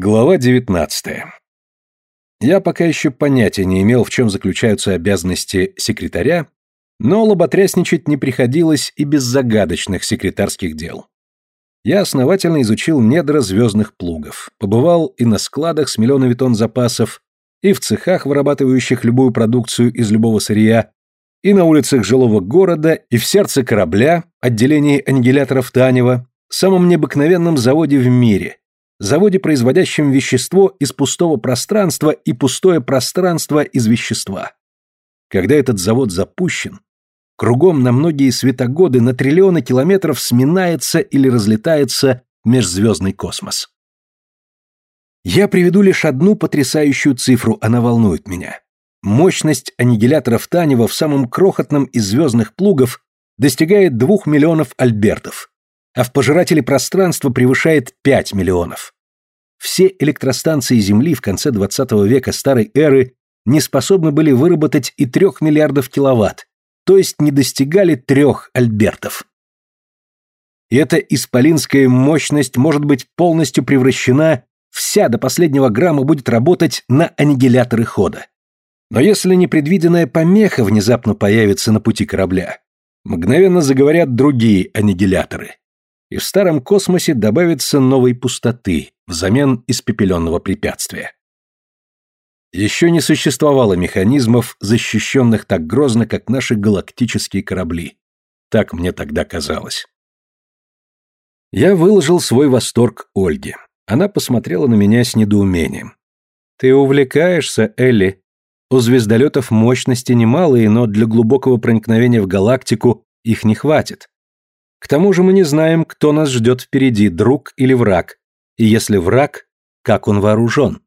Глава 19. Я пока еще понятия не имел, в чем заключаются обязанности секретаря, но лоботрясничать не приходилось и без загадочных секретарских дел. Я основательно изучил недра звездных плугов, побывал и на складах с миллионами тонн запасов, и в цехах, вырабатывающих любую продукцию из любого сырья, и на улицах жилого города, и в сердце корабля, отделении аннигиляторов Танева, самом необыкновенном заводе в мире, заводе, производящем вещество из пустого пространства и пустое пространство из вещества. Когда этот завод запущен, кругом на многие светогоды на триллионы километров сминается или разлетается межзвездный космос. Я приведу лишь одну потрясающую цифру, она волнует меня. Мощность аннигиляторов Танева в самом крохотном из звездных плугов достигает двух миллионов альбертов, а в пожирателе пространства превышает 5 миллионов. Все электростанции Земли в конце 20 века старой эры не способны были выработать и 3 миллиардов киловатт, то есть не достигали трех альбертов. И эта исполинская мощность может быть полностью превращена, вся до последнего грамма будет работать на аннигиляторы хода. Но если непредвиденная помеха внезапно появится на пути корабля, мгновенно заговорят другие аннигиляторы и в старом космосе добавится новой пустоты взамен испепеленного препятствия. Еще не существовало механизмов, защищенных так грозно, как наши галактические корабли. Так мне тогда казалось. Я выложил свой восторг Ольге. Она посмотрела на меня с недоумением. «Ты увлекаешься, Элли. У звездолетов мощности немалые, но для глубокого проникновения в галактику их не хватит. К тому же мы не знаем, кто нас ждет впереди, друг или враг. И если враг, как он вооружен?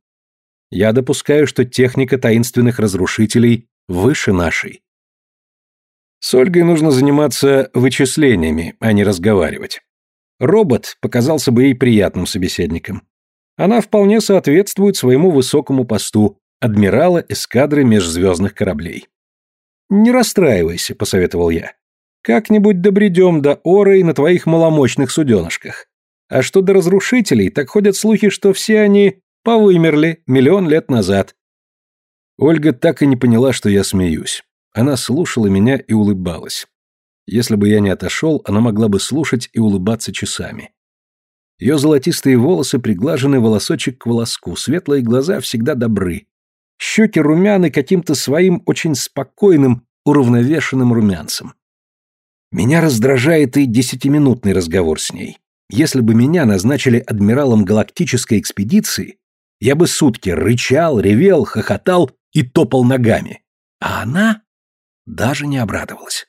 Я допускаю, что техника таинственных разрушителей выше нашей. С Ольгой нужно заниматься вычислениями, а не разговаривать. Робот показался бы ей приятным собеседником. Она вполне соответствует своему высокому посту адмирала эскадры межзвездных кораблей. «Не расстраивайся», — посоветовал я. Как-нибудь добредем до Оры на твоих маломощных суденышках. А что до разрушителей, так ходят слухи, что все они повымерли миллион лет назад. Ольга так и не поняла, что я смеюсь. Она слушала меня и улыбалась. Если бы я не отошел, она могла бы слушать и улыбаться часами. Ее золотистые волосы приглажены волосочек к волоску, светлые глаза всегда добры. Щеки румяны каким-то своим очень спокойным, уравновешенным румянцем. Меня раздражает и десятиминутный разговор с ней. Если бы меня назначили адмиралом галактической экспедиции, я бы сутки рычал, ревел, хохотал и топал ногами. А она даже не обрадовалась.